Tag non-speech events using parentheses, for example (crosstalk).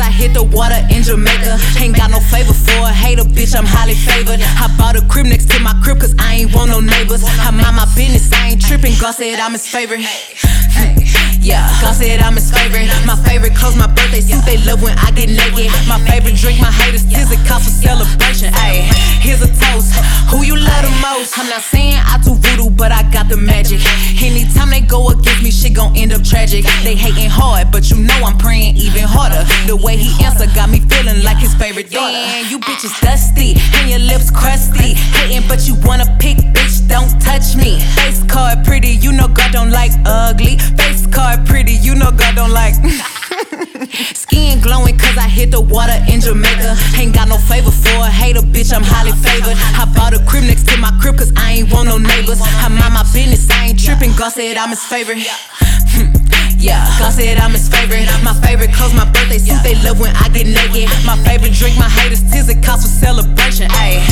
hit the water in Jamaica. Ain't got no favor for a hater, bitch, I'm highly favored. I bought a crib next to my crib, cause I ain't want no neighbors. I mind my business, I ain't tripping. God said I'm his favorite. Yeah, God said I'm his favorite. My favorite clothes, my birthday suit, they love when I get naked. My favorite drink, my haters, tears, it costs for celebration. Ayy, here's a toast. Who you love the most? I'm not saying I do voodoo, but I got the magic. Anytime shit gon' end up tragic. They hating hard, but you know I'm praying even harder. The way he answer got me feeling like his favorite daughter. Damn, you bitches (sighs) dusty, and your lips crusty. Hating, but you wanna pick, bitch, don't touch me. Face card pretty, you know God don't like ugly. Face card pretty, you know God don't like. (laughs) Skin glowing cause I hit the water in Jamaica. Ain't got no favor for a hater, bitch, I'm highly favored. I bought a crib next to my crib cause I ain't want no neighbors. I mind my business, I ain't tripping. God said I'm his favorite. Yeah, God said I'm his favorite. My favorite clothes, my birthday suit. They love when I get naked. My favorite drink, my haters tears. It costs for celebration. Ayy.